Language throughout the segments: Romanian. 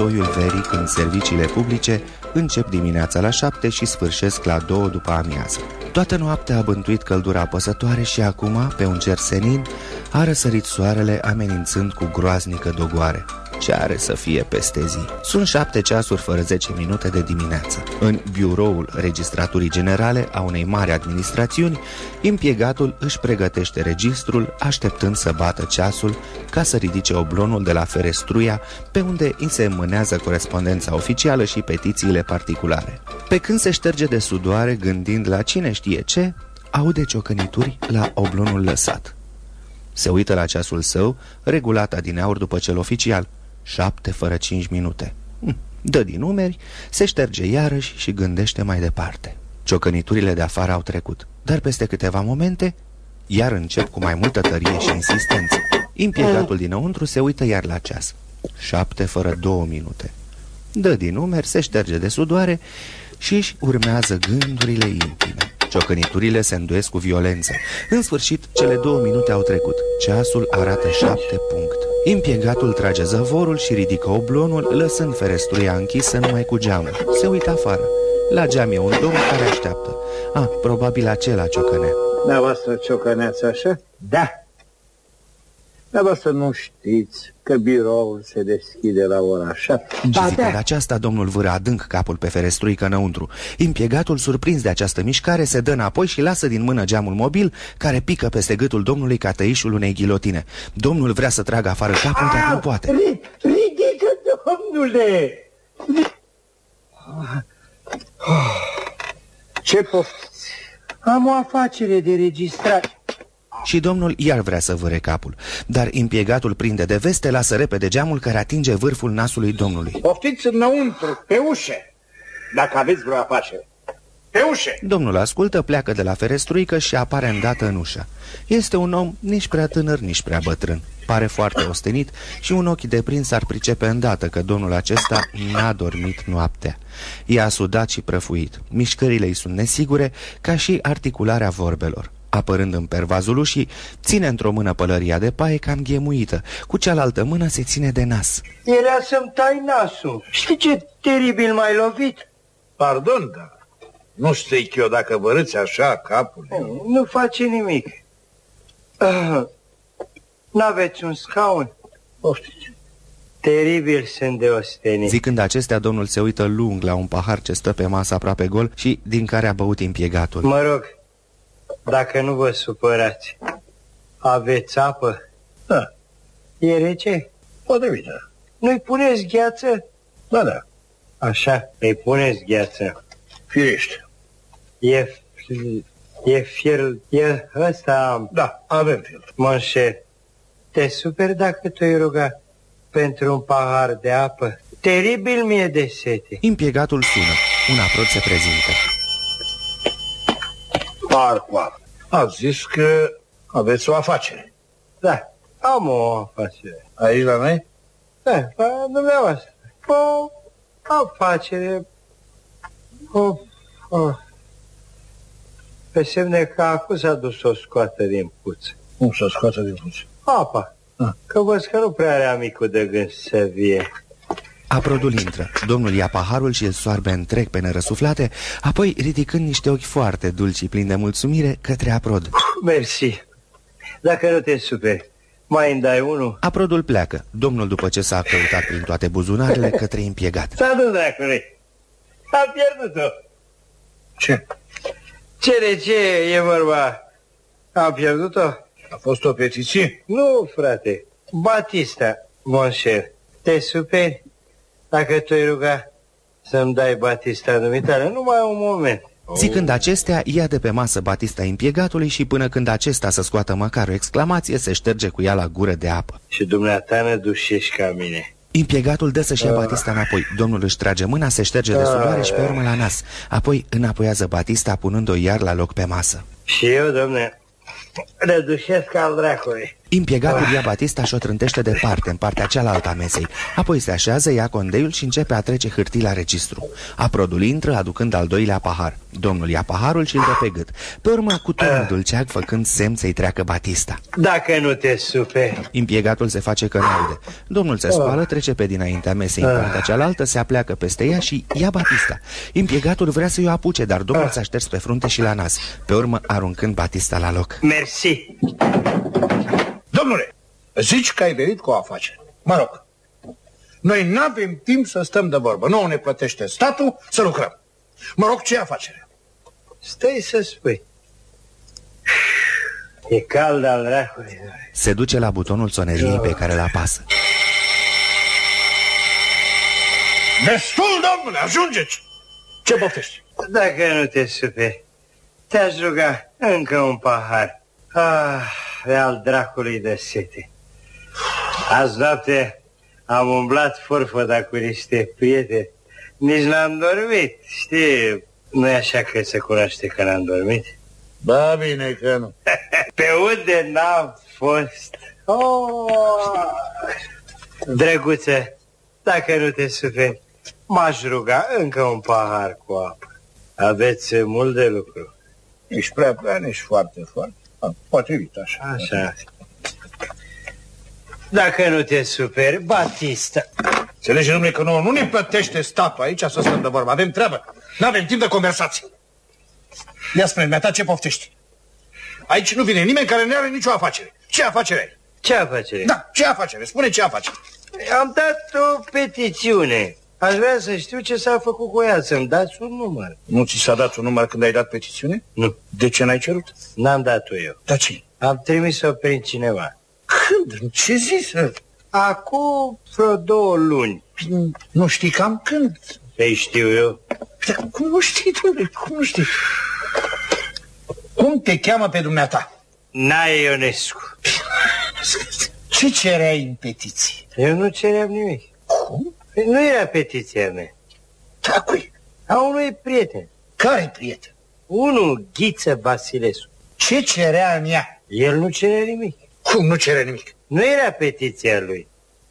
toiul verii când serviciile publice încep dimineața la șapte și sfârșesc la două după amiază. Toată noaptea a bântuit căldura apăsătoare și acum, pe un cer senin, a răsărit soarele amenințând cu groaznică dogoare. Ce are să fie peste zi? Sunt șapte ceasuri fără 10 minute de dimineață. În biroul registraturii generale a unei mari administrațiuni, impiegatul își pregătește registrul, așteptând să bată ceasul ca să ridice oblonul de la ferestruia, pe unde îi se mânează corespondența oficială și petițiile particulare. Pe când se șterge de sudoare, gândind la cine știe ce, aude ciocănituri la oblonul lăsat. Se uită la ceasul său, regulat din aur după cel oficial – Șapte fără cinci minute. Hm, dă din numeri, se șterge iarăși și gândește mai departe. Ciocăniturile de afară au trecut, dar peste câteva momente, iar încep cu mai multă tărie și insistență. Impiegatul dinăuntru se uită iar la ceas. Șapte fără două minute. Dă din numeri, se șterge de sudoare și își urmează gândurile intime. Ciocăniturile se îndoiesc cu violență. În sfârșit, cele două minute au trecut. Ceasul arată șapte punct. Impiegatul trage zăvorul și ridică oblonul, lăsând ferestruia închisă numai cu geamul. Se uită afară. La geam e un domn care așteaptă. Ah, probabil acela ciocănea. Da, voastră ciocăneați așa? Da. Dar să nu știți că biroul se deschide la ora 7. Și da, zicând da. aceasta, domnul vâră adânc capul pe ferestruică înăuntru. Impiegatul, surprins de această mișcare, se dă înapoi și lasă din mână geamul mobil, care pică peste gâtul domnului ca tăișul unei ghilotine. Domnul vrea să tragă afară capul, dar nu poate. Ridică, domnule! Ce poftiți? Am o afacere de registrare. Și domnul iar vrea să vâre capul, dar impiegatul prinde de veste, lasă repede geamul care atinge vârful nasului domnului. Poftiți înăuntru, pe ușă, dacă aveți vreo afacere. Pe ușă! Domnul ascultă, pleacă de la ferestruică și apare îndată în ușă. Este un om nici prea tânăr, nici prea bătrân. Pare foarte ostenit și un ochi de prins ar pricepe îndată că domnul acesta n-a dormit noaptea. I-a sudat și prăfuit. Mișcările îi sunt nesigure, ca și articularea vorbelor apărând în pervazul ușii, ține într-o mână pălăria de paie cam ghemuită, cu cealaltă mână se ține de nas. Era să-mi tai nasul. Știi ce teribil m-ai lovit? Pardon, dar nu stric eu dacă vă râți așa capul. Nu, nu face nimic. Uh, N-aveți un scaun? Poftiți. Teribil sunt de ostenit. Zicând acestea, domnul se uită lung la un pahar ce stă pe masă aproape gol și din care a băut impiegatul. Mă rog, dacă nu vă supărați, aveți apă? Da. E rece? Potrivit, da. Nu-i puneți gheață? Da, da. Așa, îi puneți gheață. Firește. E, e fier, e ăsta... Da, avem fier. Monșer, te super dacă te-ai ruga pentru un pahar de apă? Teribil mie de sete. Impiegatul sună. Un aprot se prezintă. Parcoa. A zis că aveți o afacere. Da, am o afacere. Aici la noi? Da, la dumneavoastră. O afacere... O, o, pe semne că acum s-a dus să o scoată din puț. Cum să o scoată din puț? Apa. Ah. Că văd că nu prea are amicul de gând să vie. Aprodul intră. Domnul ia paharul și îl soarbe întreg pe nărăsuflate, apoi ridicând niște ochi foarte dulci plini de mulțumire către Aprod. Mersi. Dacă nu te superi, mai îmi dai unul? Aprodul pleacă. Domnul, după ce s-a căutat prin toate buzunarele, către impiegat. S-a dus, dracule. Am pierdut-o. Ce? Ce de ce e vorba? Am pierdut-o? A fost o petiție? Nu, frate. Batista, monșer. Te superi? Dacă tu-ai ruga să-mi dai Batista dumitare, numai un moment. Zicând acestea, ia de pe masă Batista impiegatului și până când acesta să scoată măcar o exclamație, se șterge cu ea la gură de apă. Și dumneata ne dușești ca mine. Impiegatul dă să-și ia Batista înapoi. Domnul își trage mâna, se șterge de sudoare și pe urmă la nas. Apoi înapoiază Batista, punând-o iar la loc pe masă. Și eu, domne, le dușesc al dracului. Impiegatul ia Batista și o trântește departe, în partea cealaltă a mesei. Apoi se așează, ia condeiul și începe a trece hârtii la registru. Aprodul intră, aducând al doilea pahar. Domnul ia paharul și îl dă pe gât. Pe urmă acută dulceag, făcând semn să-i treacă Batista. Dacă nu te supe. Impiegatul se face că aude. Domnul se spală, trece pe dinaintea mesei, în partea cealaltă, se apleacă peste ea și ia Batista. Impiegatul vrea să-i o apuce, dar domnul s-a șters pe frunte și la nas. Pe urmă, aruncând Batista la loc. Mersi. Domnule, zici că ai venit cu o afacere. Mă rog, noi nu avem timp să stăm de vorbă. Nu ne plătește statul să lucrăm. Mă rog, ce afacere? Stai să spui. E cald al dracului. Se duce la butonul soneriei pe care îl apasă. Destul, domnule, ajungeți! Ce poftești? Dacă nu te superi, te-aș ruga încă un pahar. Ah, e al dracului de sete. Azi noapte am umblat forfăda cu niște prieteni. Nici n-am dormit, știi? nu e așa că se cunoaște că n-am dormit? Ba bine că nu. Pe unde n-am fost? Oh! Drăguță, dacă nu te suferi, m-aș ruga încă un pahar cu apă. Aveți mult de lucru. Nici prea prea, nici foarte, foarte. Potrivit așa. Așa. Dacă nu te superi, Batista. Înțelegi, domnule, că nu, nu ne plătește statul aici să stăm de vorbă. Avem treabă. Nu avem timp de conversație. Ia spune ta ce poftești. Aici nu vine nimeni care nu are nicio afacere. Ce afacere ai? Ce afacere? Da, ce afacere? Spune ce afacere. Am dat o petițiune. Aș vrea să știu ce s-a făcut cu ea, să-mi dați un număr. Nu ți s-a dat un număr când ai dat petițiune? Nu. De ce n-ai cerut? N-am dat-o eu. Da ce? Am trimis-o prin cineva. Când? Ce zis? Acum vreo două luni. Nu știi cam când? Ei știu eu. Dar cum nu știi, domnule? Cum nu știi? Cum te cheamă pe dumneata? Nae Ionescu. Ce cereai în petiție? Eu nu ceream nimic. Cum? Păi nu era petiția mea. Da, cui? A unui prieten. Care prieten? Unul, Ghiță Basilescu. Ce cerea în ea? El nu cere nimic. Cum nu cere nimic? Nu era petiția lui.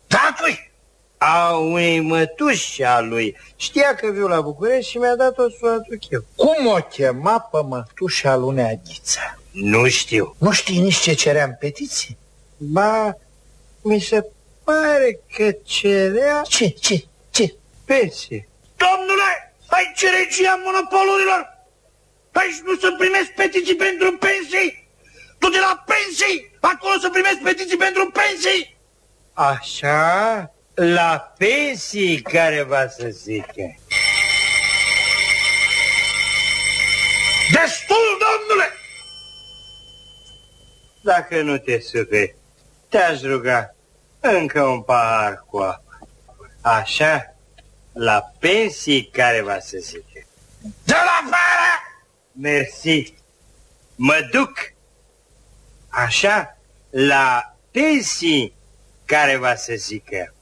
Da, cui? A unei mătuși a lui. Știa că viu la București și mi-a dat-o să o aduc eu. Cum o chema pe mătușa lui Neaghița? Nu știu. Nu știi nici ce cerea în petiție? Ba, mi se pare că cerea Ce, ce, ce? pensie. Domnule, ai ce regia monopolurilor? Aici nu să primesc petiții pentru pensii? Tu de la pensii, acolo să primesc petiții pentru pensii? Așa, la pensii care va să zică. Destul, domnule! Dacă nu te superi, te-aș ruga încă un pahar cu apă. Așa, la pensii care va să zică. De la afară! Mersi. Mă duc. Așa, la pensii care va să zică.